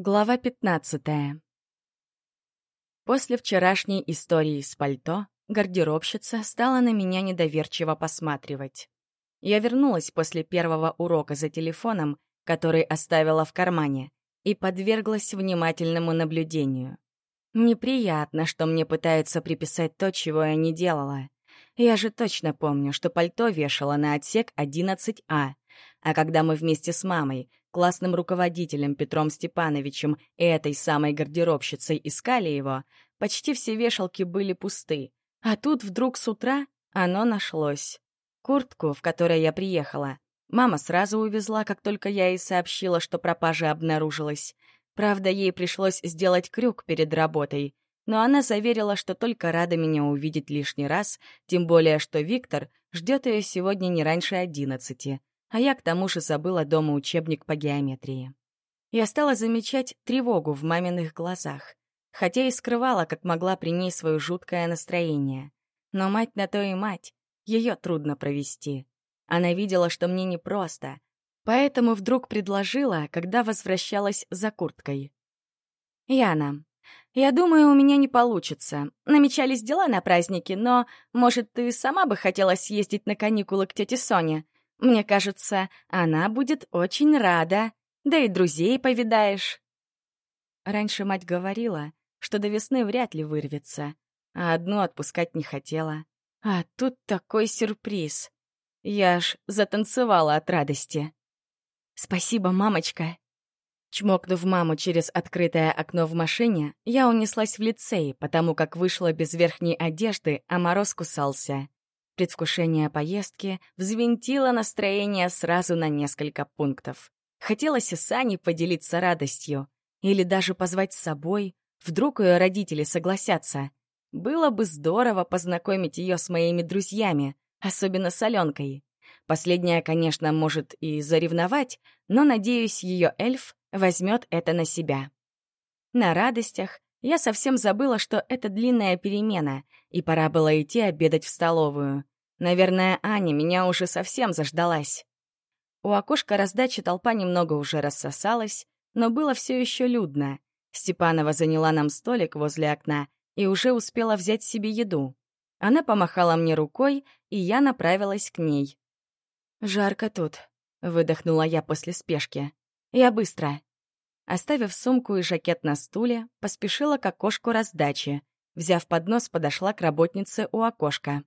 Глава 15 После вчерашней истории с пальто гардеробщица стала на меня недоверчиво посматривать. Я вернулась после первого урока за телефоном, который оставила в кармане, и подверглась внимательному наблюдению. Неприятно, что мне пытаются приписать то, чего я не делала. Я же точно помню, что пальто вешала на отсек 11А, а когда мы вместе с мамой классным руководителем Петром Степановичем и этой самой гардеробщицей искали его, почти все вешалки были пусты. А тут вдруг с утра оно нашлось. Куртку, в которой я приехала, мама сразу увезла, как только я ей сообщила, что пропажа обнаружилась. Правда, ей пришлось сделать крюк перед работой, но она заверила, что только рада меня увидеть лишний раз, тем более, что Виктор ждет ее сегодня не раньше одиннадцати а я к тому же забыла дома учебник по геометрии. Я стала замечать тревогу в маминых глазах, хотя и скрывала, как могла при ней свое жуткое настроение. Но мать на то и мать, ее трудно провести. Она видела, что мне непросто, поэтому вдруг предложила, когда возвращалась за курткой. «Яна, я думаю, у меня не получится. Намечались дела на праздники, но, может, ты сама бы хотела съездить на каникулы к тете Соне? Мне кажется, она будет очень рада, да и друзей повидаешь. Раньше мать говорила, что до весны вряд ли вырвется, а одну отпускать не хотела. А тут такой сюрприз. Я аж затанцевала от радости. «Спасибо, мамочка!» Чмокнув маму через открытое окно в машине, я унеслась в лицей, потому как вышла без верхней одежды, а мороз кусался. Предвкушение поездки взвинтило настроение сразу на несколько пунктов. Хотелось и Сане поделиться радостью. Или даже позвать с собой. Вдруг ее родители согласятся. Было бы здорово познакомить ее с моими друзьями, особенно с Аленкой. Последняя, конечно, может и заревновать, но, надеюсь, ее эльф возьмет это на себя. На радостях я совсем забыла, что это длинная перемена, и пора было идти обедать в столовую. Наверное, Аня меня уже совсем заждалась. У окошка раздачи толпа немного уже рассосалась, но было все еще людно. Степанова заняла нам столик возле окна и уже успела взять себе еду. Она помахала мне рукой, и я направилась к ней. «Жарко тут», — выдохнула я после спешки. «Я быстро». Оставив сумку и жакет на стуле, поспешила к окошку раздачи. Взяв поднос, подошла к работнице у окошка.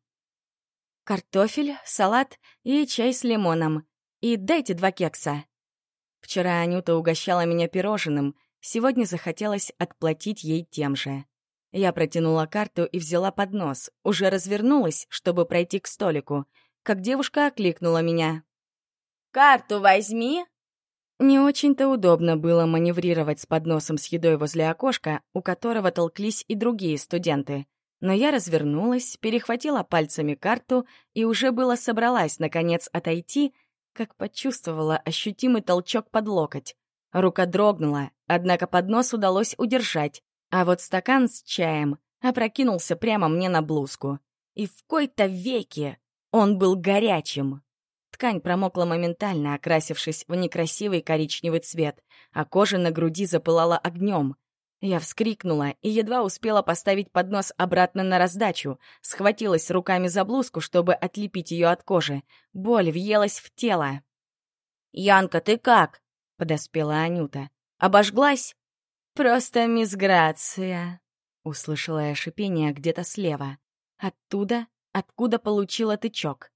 Картофель, салат и чай с лимоном. И дайте два кекса. Вчера Анюта угощала меня пирожным, сегодня захотелось отплатить ей тем же. Я протянула карту и взяла поднос, уже развернулась, чтобы пройти к столику, как девушка окликнула меня. «Карту возьми!» Не очень-то удобно было маневрировать с подносом с едой возле окошка, у которого толклись и другие студенты. Но я развернулась, перехватила пальцами карту и уже было собралась, наконец, отойти, как почувствовала ощутимый толчок под локоть. Рука дрогнула, однако поднос удалось удержать, а вот стакан с чаем опрокинулся прямо мне на блузку. И в кои-то веке он был горячим. Ткань промокла моментально, окрасившись в некрасивый коричневый цвет, а кожа на груди запылала огнем. Я вскрикнула и едва успела поставить поднос обратно на раздачу, схватилась руками за блузку, чтобы отлепить ее от кожи. Боль въелась в тело. «Янка, ты как?» — подоспела Анюта. «Обожглась?» «Просто мисс Грация», — услышала я шипение где-то слева. Оттуда, откуда получила тычок.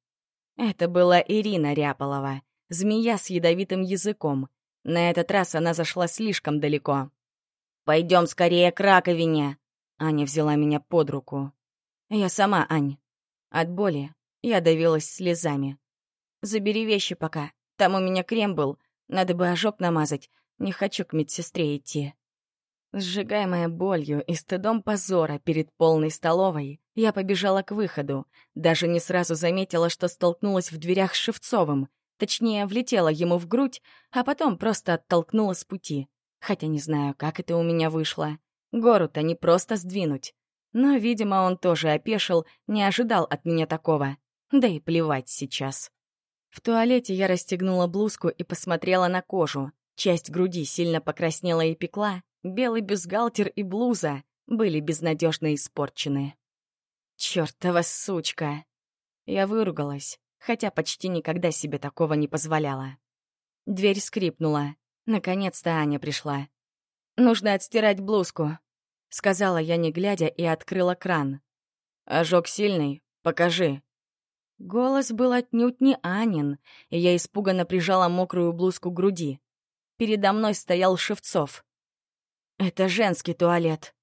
Это была Ирина Ряполова, змея с ядовитым языком. На этот раз она зашла слишком далеко. «Пойдем скорее к раковине!» Аня взяла меня под руку. «Я сама, Ань». От боли я давилась слезами. «Забери вещи пока. Там у меня крем был. Надо бы ожог намазать. Не хочу к медсестре идти». Сжигаемая болью и стыдом позора перед полной столовой, я побежала к выходу. Даже не сразу заметила, что столкнулась в дверях с Шевцовым. Точнее, влетела ему в грудь, а потом просто оттолкнула с пути. Хотя не знаю, как это у меня вышло. Гору-то не просто сдвинуть. Но, видимо, он тоже опешил, не ожидал от меня такого. Да и плевать сейчас. В туалете я расстегнула блузку и посмотрела на кожу. Часть груди сильно покраснела и пекла, белый бюстгальтер и блуза были безнадежно испорчены. Чёртова сучка! Я выругалась, хотя почти никогда себе такого не позволяла. Дверь скрипнула. Наконец-то Аня пришла. «Нужно отстирать блузку», — сказала я, не глядя, и открыла кран. «Ожог сильный? Покажи». Голос был отнюдь не Анин, и я испуганно прижала мокрую блузку к груди. Передо мной стоял Шевцов. «Это женский туалет».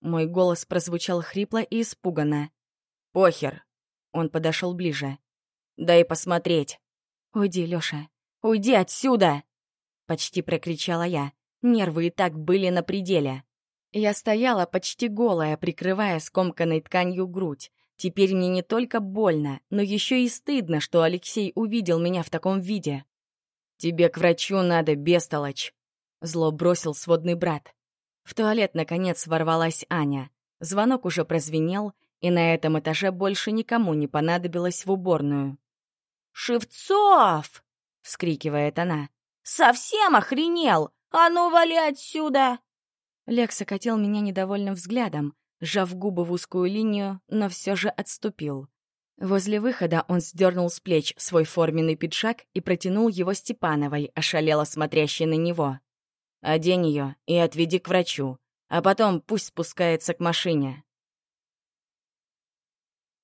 Мой голос прозвучал хрипло и испуганно. «Похер». Он подошел ближе. «Дай посмотреть». «Уйди, Лёша. Уйди отсюда!» Почти прокричала я. Нервы и так были на пределе. Я стояла почти голая, прикрывая скомканной тканью грудь. Теперь мне не только больно, но еще и стыдно, что Алексей увидел меня в таком виде. «Тебе к врачу надо, бестолочь!» Зло бросил сводный брат. В туалет, наконец, ворвалась Аня. Звонок уже прозвенел, и на этом этаже больше никому не понадобилось в уборную. «Шевцов!» — вскрикивает она. «Совсем охренел! А ну, вали отсюда!» Лекс окатил меня недовольным взглядом, сжав губы в узкую линию, но все же отступил. Возле выхода он сдернул с плеч свой форменный пиджак и протянул его Степановой, ошалело смотрящей на него. «Одень ее и отведи к врачу, а потом пусть спускается к машине».